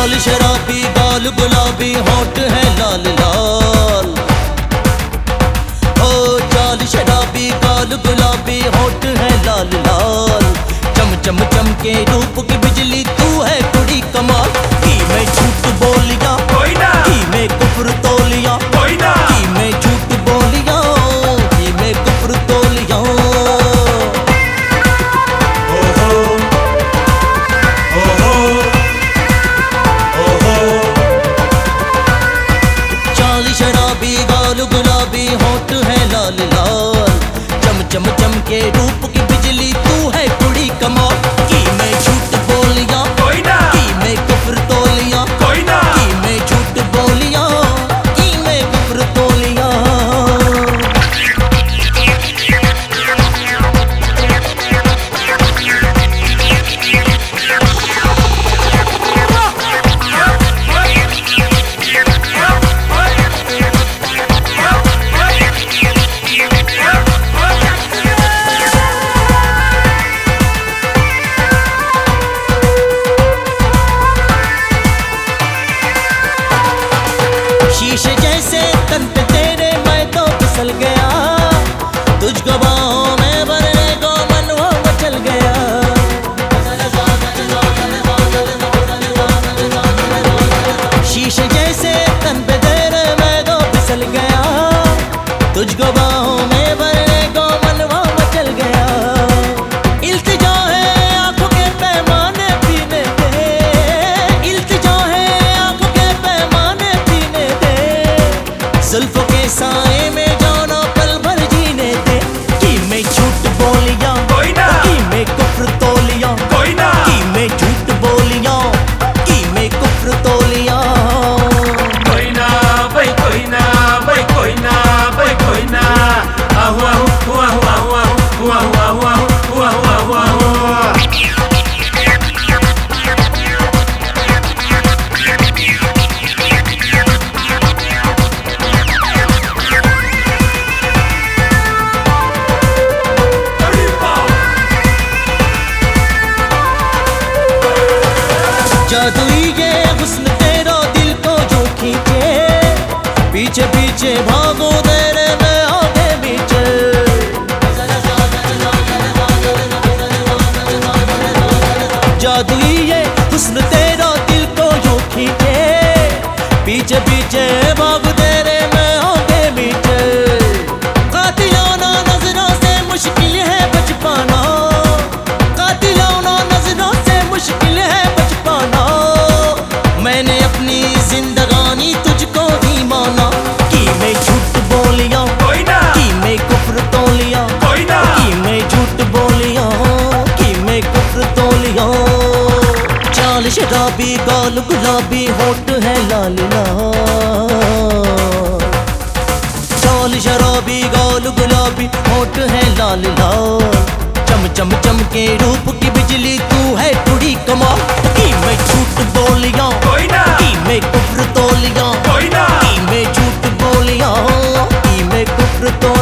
लाल शराबी बाल गुलाबी, होठ है लाल लाल। हो चाल शराबी बाल गुलाबी, होठ है लाल लाल। चम चम चम के रूप की बिजली, तू है कुड़ी कमाल। मैं झूठ लाल लाल चम चम चम के रूप जादुई ये हुस्न तेरा दिल को जोखी के पीछे पीछे भागो तेरे में आगे पीछे जादुई ये हुस्न तेरा दिल को जोखी के पीछे पीछे भागो गुलाबी गाल गुलाबी होट है लाल चाल शराबी गाल गुलाबी होट है लाल लाल। चम चम चम के रूप की बिजली तू है थोड़ी कमा की मैं झूठ बोलिया? की मैं कुफर तोलिया? की मैं झूठ बोलिया? की मैं कुफर तोलिया?